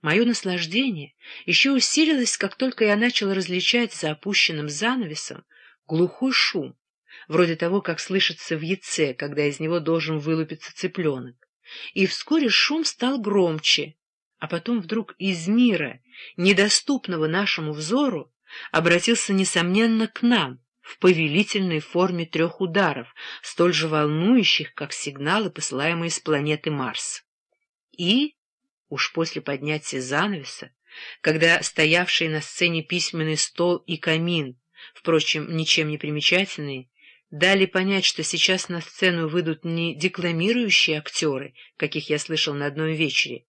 Мое наслаждение еще усилилось, как только я начал различать за опущенным занавесом глухой шум, вроде того, как слышится в яйце, когда из него должен вылупиться цыпленок. И вскоре шум стал громче, а потом вдруг из мира, недоступного нашему взору, обратился, несомненно, к нам, в повелительной форме трех ударов, столь же волнующих, как сигналы, посылаемые с планеты Марс. И, уж после поднятия занавеса, когда стоявшие на сцене письменный стол и камин, впрочем, ничем не примечательные, дали понять, что сейчас на сцену выйдут не декламирующие актеры, каких я слышал на одном вечере,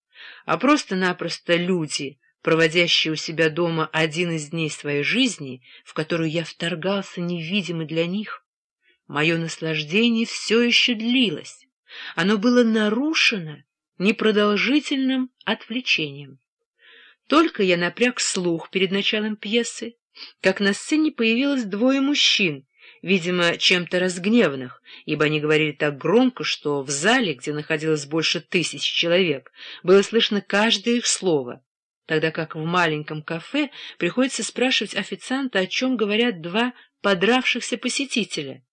а просто-напросто люди, проводящие у себя дома один из дней своей жизни, в которую я вторгался невидимо для них. Мое наслаждение все еще длилось. Оно было нарушено непродолжительным отвлечением. Только я напряг слух перед началом пьесы, как на сцене появилось двое мужчин, видимо, чем-то разгневанных, ибо они говорили так громко, что в зале, где находилось больше тысяч человек, было слышно каждое их слово, тогда как в маленьком кафе приходится спрашивать официанта, о чем говорят два подравшихся посетителя.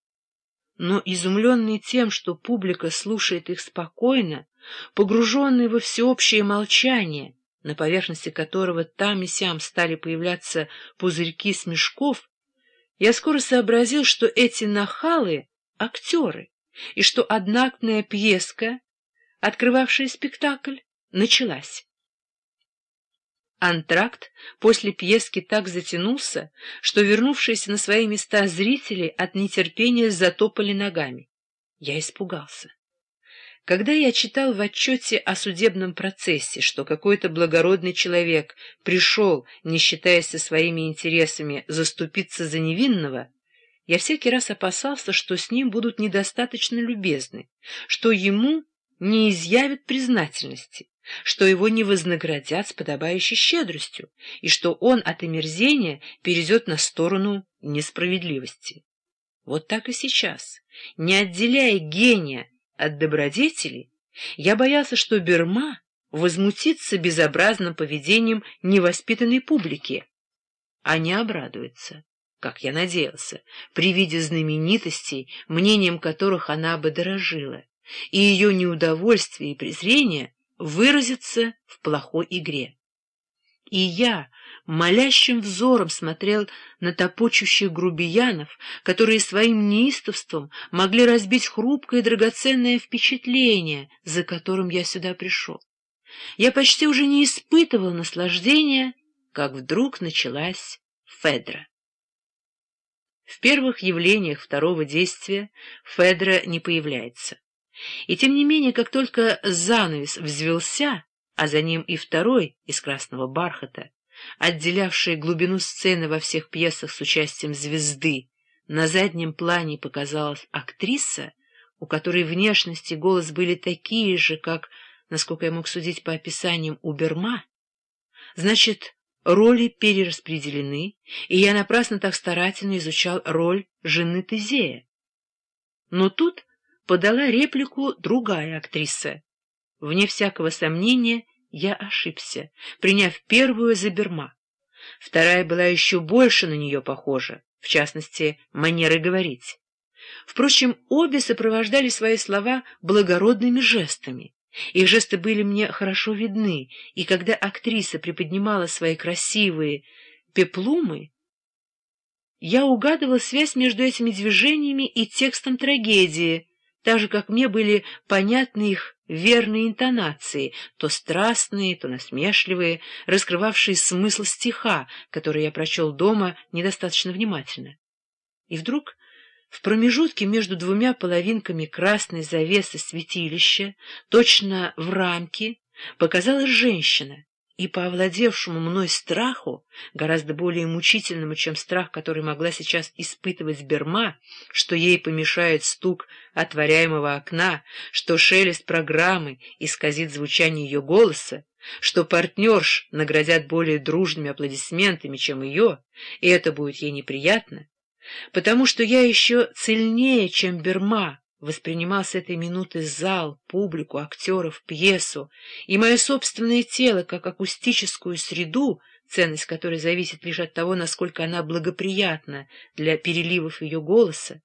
Но изумленный тем, что публика слушает их спокойно, погруженный во всеобщее молчание, на поверхности которого там и сям стали появляться пузырьки смешков, я скоро сообразил, что эти нахалы — актеры, и что однактная пьеска, открывавшая спектакль, началась. Антракт после пьески так затянулся, что вернувшиеся на свои места зрители от нетерпения затопали ногами. Я испугался. Когда я читал в отчете о судебном процессе, что какой-то благородный человек пришел, не считаясь со своими интересами, заступиться за невинного, я всякий раз опасался, что с ним будут недостаточно любезны, что ему не изъявят признательности, что его не вознаградят с подобающей щедростью, и что он от омерзения перейдет на сторону несправедливости. Вот так и сейчас, не отделяя гения от добродетели, я боялся, что Берма возмутится безобразным поведением невоспитанной публики, а не обрадуется, как я надеялся, при виде знаменитостей, мнением которых она бы дорожила, и ее неудовольствие и презрение выразится в плохой игре. И я, молящим взором смотрел на топочущих грубиянов, которые своим неистовством могли разбить хрупкое и драгоценное впечатление, за которым я сюда пришел. Я почти уже не испытывал наслаждения, как вдруг началась Федра. В первых явлениях второго действия Федра не появляется. И тем не менее, как только занавес взвелся, а за ним и второй из красного бархата, отделявшие глубину сцены во всех пьесах с участием звезды, на заднем плане показалась актриса, у которой внешность и голос были такие же, как, насколько я мог судить по описаниям, у Берма, значит, роли перераспределены, и я напрасно так старательно изучал роль жены Тезея. Но тут подала реплику другая актриса. Вне всякого сомнения, я ошибся, приняв первую за Берма. Вторая была еще больше на нее похожа, в частности, манерой говорить. Впрочем, обе сопровождали свои слова благородными жестами. Их жесты были мне хорошо видны, и когда актриса приподнимала свои красивые пеплумы, я угадывал связь между этими движениями и текстом трагедии, так же, как мне были понятны их верные интонации, то страстные, то насмешливые, раскрывавшие смысл стиха, который я прочел дома недостаточно внимательно. И вдруг в промежутке между двумя половинками красной завесы святилища, точно в рамке, показалась женщина, и по овладевшему мной страху, гораздо более мучительному, чем страх, который могла сейчас испытывать Берма, что ей помешает стук отворяемого окна, что шелест программы исказит звучание ее голоса, что партнерш наградят более дружными аплодисментами, чем ее, и это будет ей неприятно, потому что я еще цельнее, чем Берма, воспринимал с этой минуты зал, публику, актеров, пьесу и мое собственное тело как акустическую среду, ценность которой зависит лишь от того, насколько она благоприятна для переливов ее голоса,